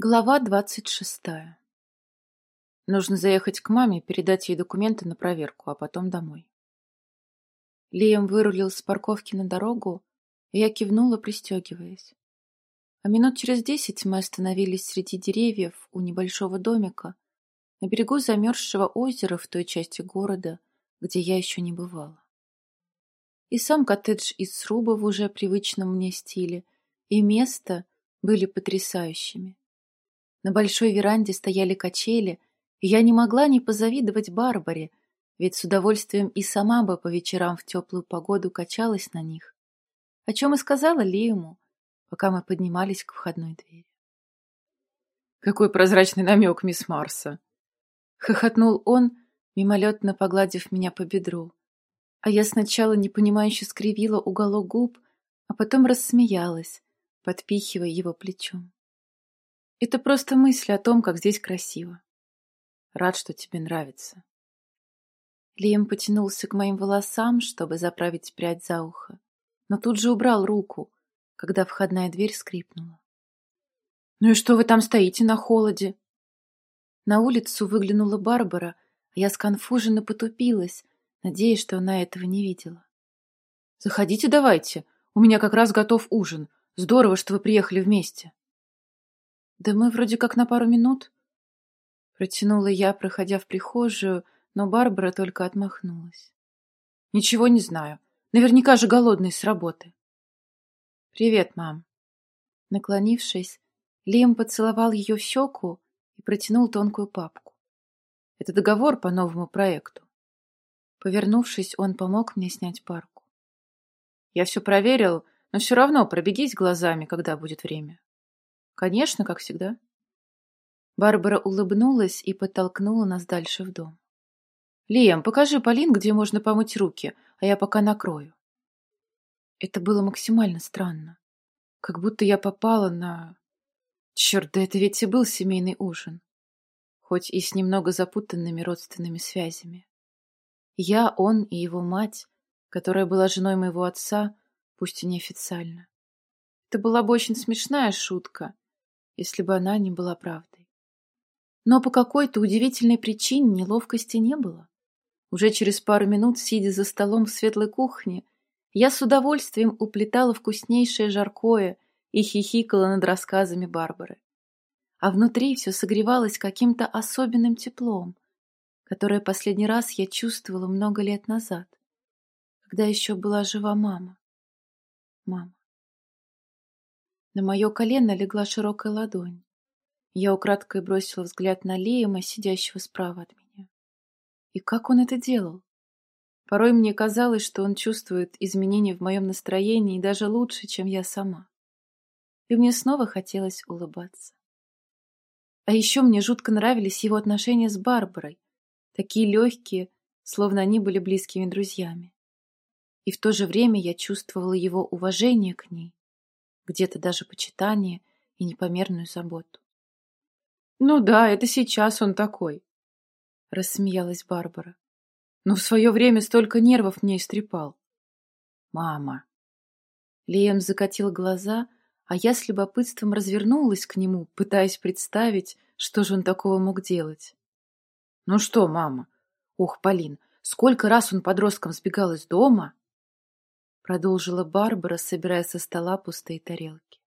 Глава двадцать шестая. Нужно заехать к маме, передать ей документы на проверку, а потом домой. Лиам вырулил с парковки на дорогу, и я кивнула, пристегиваясь. А минут через десять мы остановились среди деревьев у небольшого домика на берегу замерзшего озера в той части города, где я еще не бывала. И сам коттедж из сруба в уже привычном мне стиле, и место были потрясающими. На большой веранде стояли качели, и я не могла не позавидовать Барбаре, ведь с удовольствием и сама бы по вечерам в теплую погоду качалась на них. О чем и сказала Лиему, пока мы поднимались к входной двери. «Какой прозрачный намек, мисс Марса!» Хохотнул он, мимолетно погладив меня по бедру. А я сначала непонимающе скривила уголок губ, а потом рассмеялась, подпихивая его плечом. Это просто мысль о том, как здесь красиво. Рад, что тебе нравится. Лием потянулся к моим волосам, чтобы заправить прядь за ухо, но тут же убрал руку, когда входная дверь скрипнула. «Ну и что вы там стоите на холоде?» На улицу выглянула Барбара, а я сконфуженно потупилась, надеясь, что она этого не видела. «Заходите давайте, у меня как раз готов ужин. Здорово, что вы приехали вместе». «Да мы вроде как на пару минут». Протянула я, проходя в прихожую, но Барбара только отмахнулась. «Ничего не знаю. Наверняка же голодный с работы». «Привет, мам». Наклонившись, Лим поцеловал ее в щеку и протянул тонкую папку. «Это договор по новому проекту». Повернувшись, он помог мне снять парку. «Я все проверил, но все равно пробегись глазами, когда будет время». Конечно, как всегда. Барбара улыбнулась и подтолкнула нас дальше в дом. Лиам, покажи Полин, где можно помыть руки, а я пока накрою. Это было максимально странно. Как будто я попала на... Черт, да это ведь и был семейный ужин. Хоть и с немного запутанными родственными связями. Я, он и его мать, которая была женой моего отца, пусть и неофициально. Это была бы очень смешная шутка, если бы она не была правдой. Но по какой-то удивительной причине неловкости не было. Уже через пару минут, сидя за столом в светлой кухне, я с удовольствием уплетала вкуснейшее жаркое и хихикала над рассказами Барбары. А внутри все согревалось каким-то особенным теплом, которое последний раз я чувствовала много лет назад, когда еще была жива мама. Мама. На мое колено легла широкая ладонь. Я украдкой бросила взгляд на Лиема, сидящего справа от меня. И как он это делал? Порой мне казалось, что он чувствует изменения в моем настроении даже лучше, чем я сама. И мне снова хотелось улыбаться. А еще мне жутко нравились его отношения с Барбарой, такие легкие, словно они были близкими друзьями. И в то же время я чувствовала его уважение к ней где-то даже почитание и непомерную заботу. «Ну да, это сейчас он такой», — рассмеялась Барбара. «Но в свое время столько нервов мне истрепал». «Мама». Лиэм закатил глаза, а я с любопытством развернулась к нему, пытаясь представить, что же он такого мог делать. «Ну что, мама? Ох, Полин, сколько раз он подростком сбегал из дома!» Продолжила Барбара, собирая со стола пустые тарелки.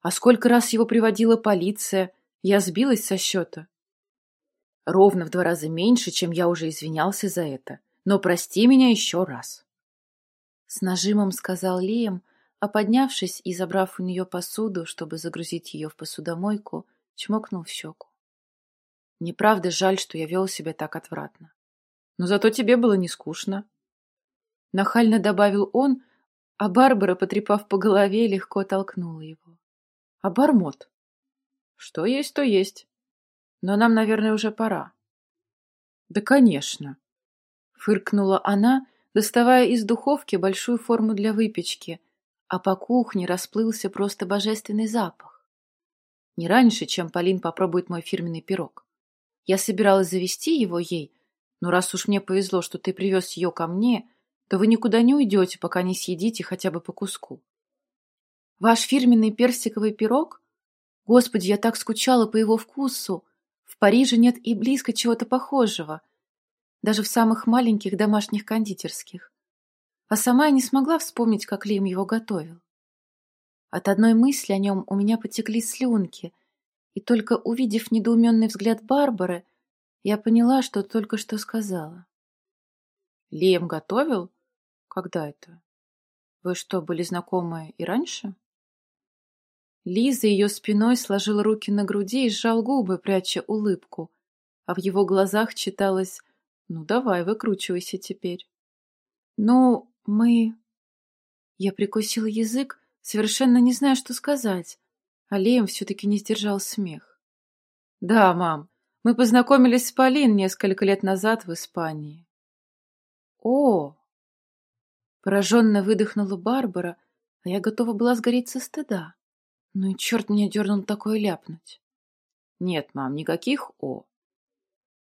А сколько раз его приводила полиция? Я сбилась со счета. Ровно в два раза меньше, чем я уже извинялся за это. Но прости меня еще раз. С нажимом сказал Лием, а поднявшись и забрав у нее посуду, чтобы загрузить ее в посудомойку, чмокнул в щеку. Неправда жаль, что я вел себя так отвратно. Но зато тебе было не скучно. Нахально добавил он, а Барбара, потрепав по голове, легко толкнула его. А Бармот? Что есть, то есть. Но нам, наверное, уже пора. Да, конечно. Фыркнула она, доставая из духовки большую форму для выпечки, а по кухне расплылся просто божественный запах. Не раньше, чем Полин попробует мой фирменный пирог. Я собиралась завести его ей, но раз уж мне повезло, что ты привез ее ко мне, то вы никуда не уйдете, пока не съедите хотя бы по куску. Ваш фирменный персиковый пирог? Господи, я так скучала по его вкусу. В Париже нет и близко чего-то похожего. Даже в самых маленьких домашних кондитерских. А сама я не смогла вспомнить, как Лим его готовил. От одной мысли о нем у меня потекли слюнки, и только увидев недоуменный взгляд Барбары, я поняла, что только что сказала. Лем готовил? Когда это? Вы что, были знакомы и раньше? Лиза ее спиной сложил руки на груди и сжал губы, пряча улыбку, а в его глазах читалось «Ну давай, выкручивайся теперь». «Ну, мы...» Я прикусил язык, совершенно не зная, что сказать, а Леем все-таки не сдержал смех. «Да, мам, мы познакомились с Полин несколько лет назад в Испании». «О!» Пораженно выдохнула Барбара, а я готова была сгореть со стыда. Ну и черт меня дернул такое ляпнуть. Нет, мам, никаких «о».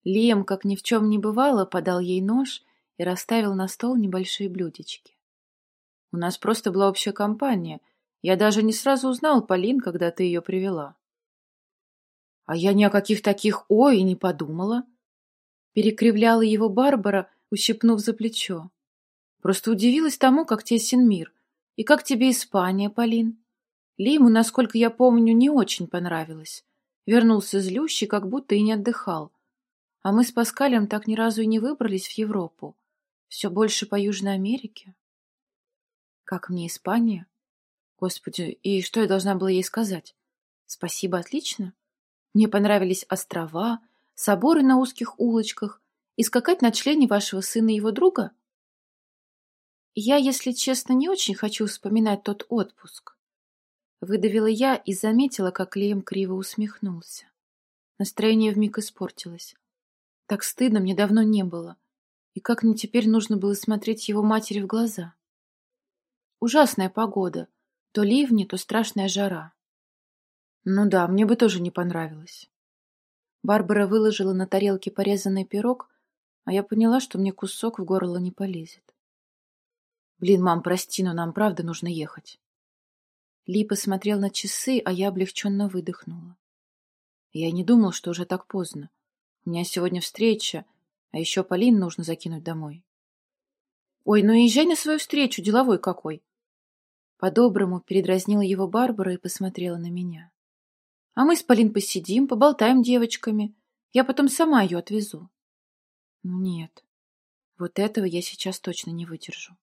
Лием, как ни в чем не бывало, подал ей нож и расставил на стол небольшие блюдечки. У нас просто была общая компания. Я даже не сразу узнал Полин, когда ты ее привела. А я ни о каких таких «о» и не подумала. Перекривляла его Барбара, ущипнув за плечо. Просто удивилась тому, как тесен мир. И как тебе Испания, Полин? Лиму, насколько я помню, не очень понравилось. Вернулся злющий, как будто и не отдыхал. А мы с Паскалем так ни разу и не выбрались в Европу. Все больше по Южной Америке. Как мне Испания? Господи, и что я должна была ей сказать? Спасибо, отлично. Мне понравились острова, соборы на узких улочках и скакать на члене вашего сына и его друга? Я, если честно, не очень хочу вспоминать тот отпуск. Выдавила я и заметила, как Лем криво усмехнулся. Настроение вмиг испортилось. Так стыдно мне давно не было. И как мне теперь нужно было смотреть его матери в глаза? Ужасная погода. То ливни, то страшная жара. Ну да, мне бы тоже не понравилось. Барбара выложила на тарелке порезанный пирог, а я поняла, что мне кусок в горло не полезет. Блин, мам, прости, но нам правда нужно ехать. Ли посмотрел на часы, а я облегченно выдохнула. Я не думал, что уже так поздно. У меня сегодня встреча, а еще Полин нужно закинуть домой. Ой, ну езжай на свою встречу, деловой какой. По-доброму передразнила его Барбара и посмотрела на меня. А мы с Полин посидим, поболтаем девочками. Я потом сама ее отвезу. Ну нет, вот этого я сейчас точно не выдержу.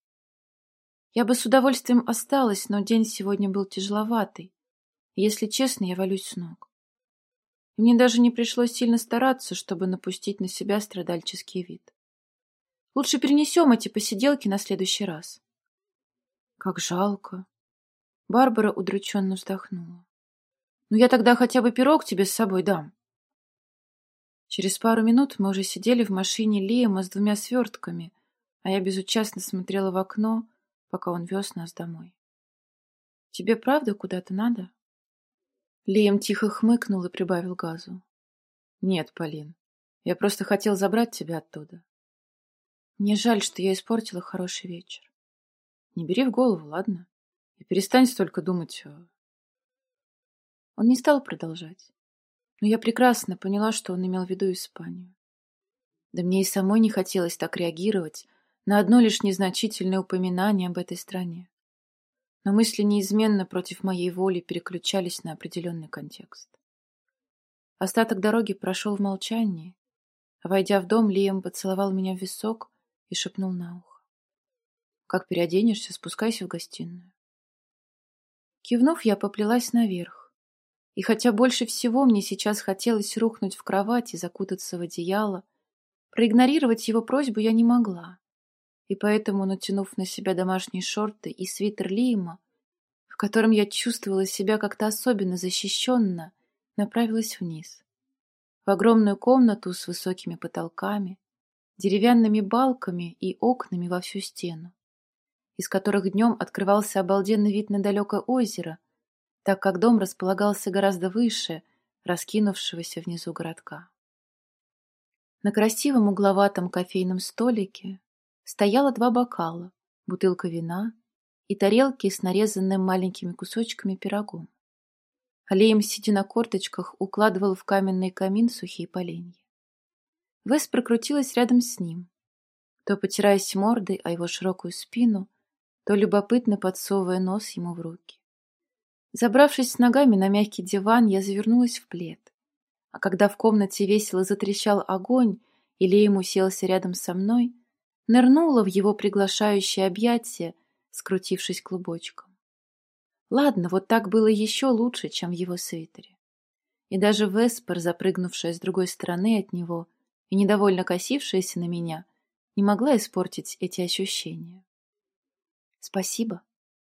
Я бы с удовольствием осталась, но день сегодня был тяжеловатый. если честно, я валюсь с ног. Мне даже не пришлось сильно стараться, чтобы напустить на себя страдальческий вид. Лучше перенесем эти посиделки на следующий раз. Как жалко. Барбара удрученно вздохнула. Ну я тогда хотя бы пирог тебе с собой дам. Через пару минут мы уже сидели в машине Лиэма с двумя свертками, а я безучастно смотрела в окно, пока он вез нас домой. «Тебе правда куда-то надо?» Лием тихо хмыкнул и прибавил газу. «Нет, Полин, я просто хотел забрать тебя оттуда. Мне жаль, что я испортила хороший вечер. Не бери в голову, ладно? И перестань столько думать о...» Он не стал продолжать, но я прекрасно поняла, что он имел в виду Испанию. Да мне и самой не хотелось так реагировать, на одно лишь незначительное упоминание об этой стране. Но мысли неизменно против моей воли переключались на определенный контекст. Остаток дороги прошел в молчании, а войдя в дом, Лиам поцеловал меня в висок и шепнул на ухо. «Как переоденешься, спускайся в гостиную». Кивнув, я поплелась наверх. И хотя больше всего мне сейчас хотелось рухнуть в кровать и закутаться в одеяло, проигнорировать его просьбу я не могла и поэтому, натянув на себя домашние шорты и свитер Лима, в котором я чувствовала себя как-то особенно защищенно, направилась вниз. В огромную комнату с высокими потолками, деревянными балками и окнами во всю стену, из которых днем открывался обалденный вид на далекое озеро, так как дом располагался гораздо выше раскинувшегося внизу городка. На красивом угловатом кофейном столике стояло два бокала, бутылка вина и тарелки с нарезанным маленькими кусочками пирогом. Алеем, сидя на корточках, укладывал в каменный камин сухие поленья. Вес прокрутилась рядом с ним, то потираясь мордой о его широкую спину, то любопытно подсовывая нос ему в руки. Забравшись с ногами на мягкий диван, я завернулась в плед. А когда в комнате весело затрещал огонь, и Леем уселся рядом со мной, нырнула в его приглашающее объятие, скрутившись клубочком. Ладно, вот так было еще лучше, чем в его свитере. И даже Веспер, запрыгнувшая с другой стороны от него и недовольно косившаяся на меня, не могла испортить эти ощущения. «Спасибо»,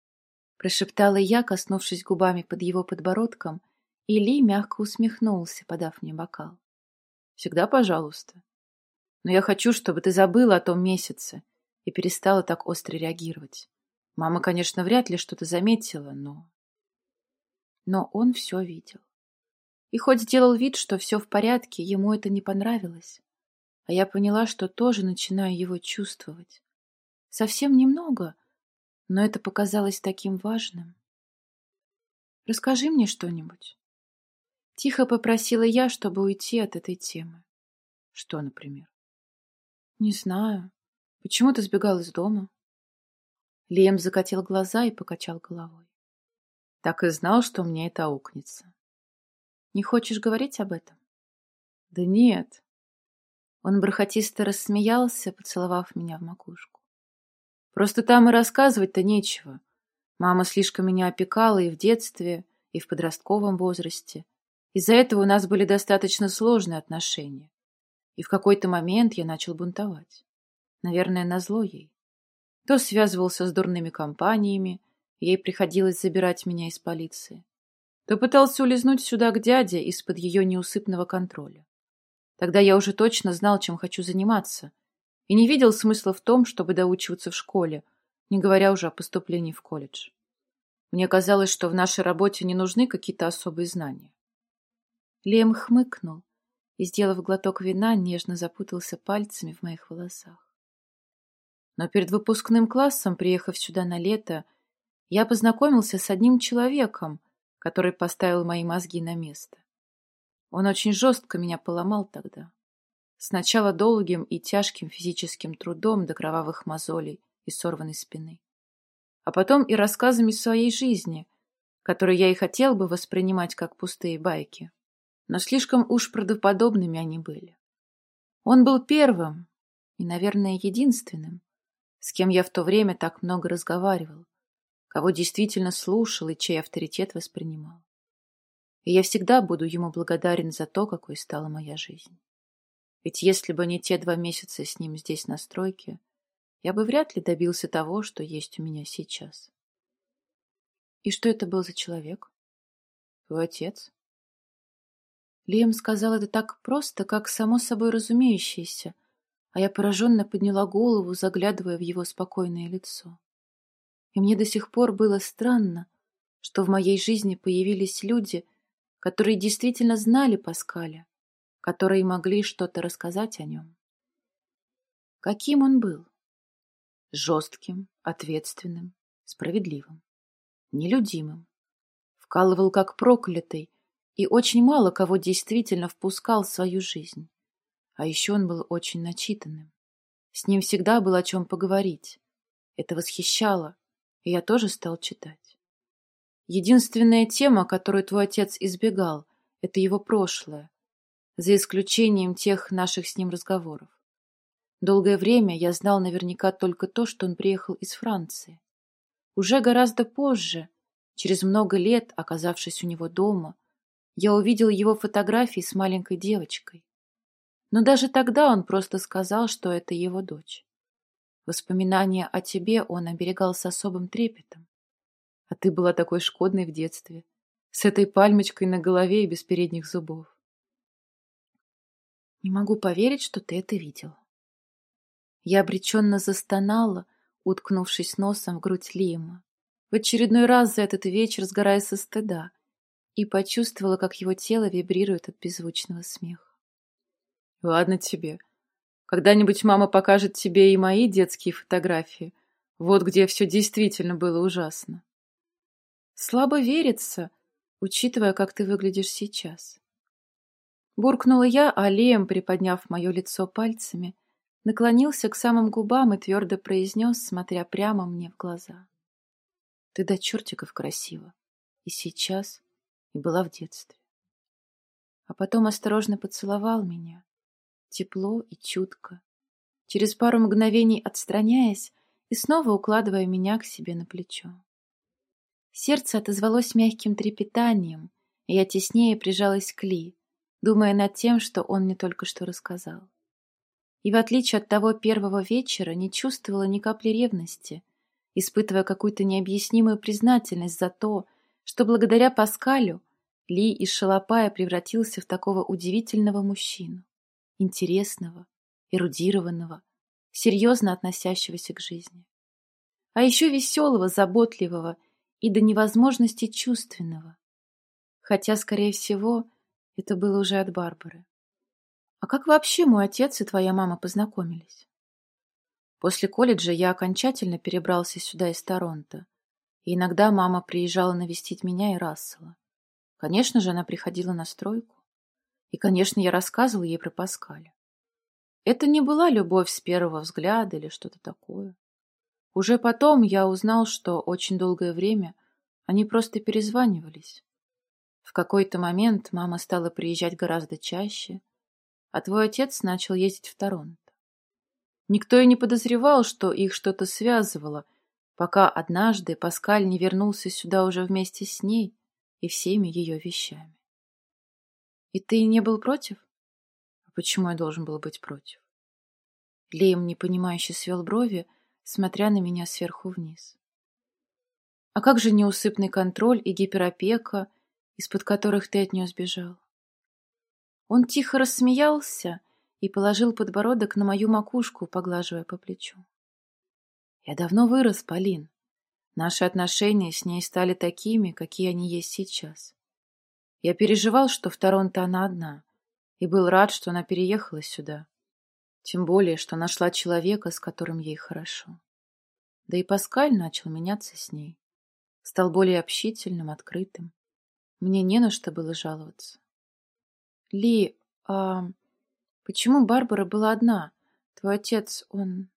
— прошептала я, коснувшись губами под его подбородком, и Ли мягко усмехнулся, подав мне бокал. «Всегда пожалуйста. Но я хочу, чтобы ты забыла о том месяце и перестала так остро реагировать. Мама, конечно, вряд ли что-то заметила, но... Но он все видел. И хоть сделал вид, что все в порядке, ему это не понравилось. А я поняла, что тоже начинаю его чувствовать. Совсем немного, но это показалось таким важным. «Расскажи мне что-нибудь». Тихо попросила я, чтобы уйти от этой темы. Что, например? Не знаю. Почему ты сбегал из дома? Лем закатил глаза и покачал головой. Так и знал, что мне это аукнется. Не хочешь говорить об этом? Да нет. Он бархатисто рассмеялся, поцеловав меня в макушку. Просто там и рассказывать-то нечего. Мама слишком меня опекала и в детстве, и в подростковом возрасте. Из-за этого у нас были достаточно сложные отношения. И в какой-то момент я начал бунтовать. Наверное, назло ей. То связывался с дурными компаниями, ей приходилось забирать меня из полиции, то пытался улизнуть сюда к дяде из-под ее неусыпного контроля. Тогда я уже точно знал, чем хочу заниматься, и не видел смысла в том, чтобы доучиваться в школе, не говоря уже о поступлении в колледж. Мне казалось, что в нашей работе не нужны какие-то особые знания. Лем хмыкнул и, сделав глоток вина, нежно запутался пальцами в моих волосах. Но перед выпускным классом, приехав сюда на лето, я познакомился с одним человеком, который поставил мои мозги на место. Он очень жестко меня поломал тогда. Сначала долгим и тяжким физическим трудом до кровавых мозолей и сорванной спины. А потом и рассказами своей жизни, которые я и хотел бы воспринимать как пустые байки. Но слишком уж правдоподобными они были. Он был первым и, наверное, единственным, с кем я в то время так много разговаривал, кого действительно слушал и чей авторитет воспринимал. И я всегда буду ему благодарен за то, какой стала моя жизнь. Ведь если бы не те два месяца с ним здесь на стройке, я бы вряд ли добился того, что есть у меня сейчас. И что это был за человек? Твой отец. Лиам сказал это так просто, как само собой разумеющееся, а я пораженно подняла голову, заглядывая в его спокойное лицо. И мне до сих пор было странно, что в моей жизни появились люди, которые действительно знали Паскаля, которые могли что-то рассказать о нем. Каким он был? Жестким, ответственным, справедливым, нелюдимым. Вкалывал как проклятый и очень мало кого действительно впускал в свою жизнь. А еще он был очень начитанным. С ним всегда было о чем поговорить. Это восхищало, и я тоже стал читать. Единственная тема, которую твой отец избегал, это его прошлое, за исключением тех наших с ним разговоров. Долгое время я знал наверняка только то, что он приехал из Франции. Уже гораздо позже, через много лет, оказавшись у него дома, я увидел его фотографии с маленькой девочкой. Но даже тогда он просто сказал, что это его дочь. Воспоминания о тебе он оберегал с особым трепетом. А ты была такой шкодной в детстве, с этой пальмочкой на голове и без передних зубов. Не могу поверить, что ты это видел. Я обреченно застонала, уткнувшись носом в грудь Лима, в очередной раз за этот вечер сгорая со стыда, и почувствовала, как его тело вибрирует от беззвучного смеха. Ладно тебе. Когда-нибудь мама покажет тебе и мои детские фотографии. Вот где все действительно было ужасно. Слабо верится, учитывая, как ты выглядишь сейчас. Буркнула я, а Лием, приподняв мое лицо пальцами, наклонился к самым губам и твердо произнес, смотря прямо мне в глаза. Ты до чертиков красива. И сейчас, и была в детстве. А потом осторожно поцеловал меня, тепло и чутко, через пару мгновений отстраняясь и снова укладывая меня к себе на плечо. Сердце отозвалось мягким трепетанием, и я теснее прижалась к Ли, думая над тем, что он мне только что рассказал. И в отличие от того первого вечера не чувствовала ни капли ревности, испытывая какую-то необъяснимую признательность за то, что благодаря Паскалю Ли из шалопая превратился в такого удивительного мужчину, интересного, эрудированного, серьезно относящегося к жизни. А еще веселого, заботливого и до невозможности чувственного. Хотя, скорее всего, это было уже от Барбары. А как вообще мой отец и твоя мама познакомились? После колледжа я окончательно перебрался сюда из Торонто. И иногда мама приезжала навестить меня и Рассела. Конечно же, она приходила на стройку. И, конечно, я рассказывал ей про Паскаля. Это не была любовь с первого взгляда или что-то такое. Уже потом я узнал, что очень долгое время они просто перезванивались. В какой-то момент мама стала приезжать гораздо чаще, а твой отец начал ездить в Торонто. Никто и не подозревал, что их что-то связывало, пока однажды Паскаль не вернулся сюда уже вместе с ней и всеми ее вещами. И ты не был против? А почему я должен был быть против? Лейм непонимающе свел брови, смотря на меня сверху вниз. А как же неусыпный контроль и гиперопека, из-под которых ты от нее сбежал? Он тихо рассмеялся и положил подбородок на мою макушку, поглаживая по плечу. Я давно вырос, Полин. Наши отношения с ней стали такими, какие они есть сейчас. Я переживал, что в Торонто она одна, и был рад, что она переехала сюда. Тем более, что нашла человека, с которым ей хорошо. Да и Паскаль начал меняться с ней. Стал более общительным, открытым. Мне не на что было жаловаться. Ли, а почему Барбара была одна? Твой отец, он...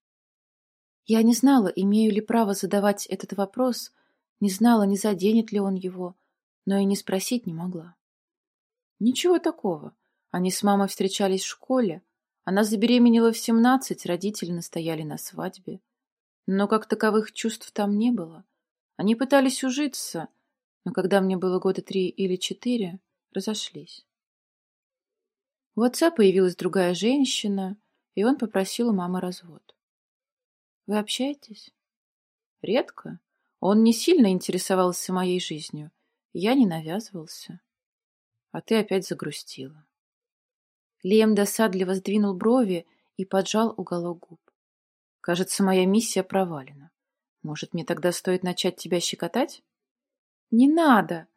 Я не знала, имею ли право задавать этот вопрос, не знала, не заденет ли он его, но и не спросить не могла. Ничего такого. Они с мамой встречались в школе, она забеременела в семнадцать, родители настояли на свадьбе. Но как таковых чувств там не было. Они пытались ужиться, но когда мне было года три или четыре, разошлись. У отца появилась другая женщина, и он попросил у мамы развод. Вы общаетесь? Редко. Он не сильно интересовался моей жизнью. Я не навязывался. А ты опять загрустила. Лем досадливо сдвинул брови и поджал уголок губ. Кажется, моя миссия провалена. Может, мне тогда стоит начать тебя щекотать? Не надо!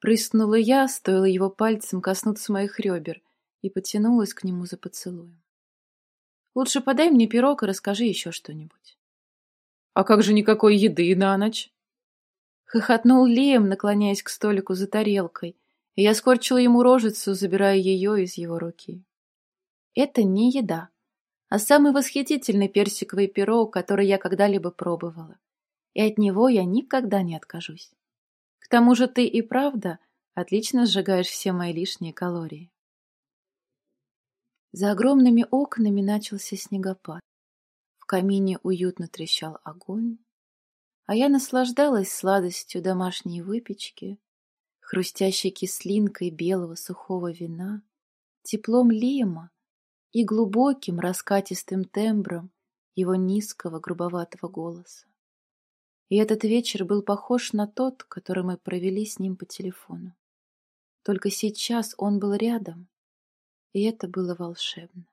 Прыснула я, стоило его пальцем коснуться моих ребер, и потянулась к нему за поцелуем. Лучше подай мне пирог и расскажи еще что-нибудь. А как же никакой еды на ночь? Хохотнул Лем, наклоняясь к столику за тарелкой, и я скорчила ему рожицу, забирая ее из его руки. Это не еда, а самый восхитительный персиковый пирог, который я когда-либо пробовала. И от него я никогда не откажусь. К тому же ты и правда отлично сжигаешь все мои лишние калории. За огромными окнами начался снегопад. В камине уютно трещал огонь, а я наслаждалась сладостью домашней выпечки, хрустящей кислинкой белого сухого вина, теплом лима и глубоким раскатистым тембром его низкого грубоватого голоса. И этот вечер был похож на тот, который мы провели с ним по телефону. Только сейчас он был рядом, и это было волшебно.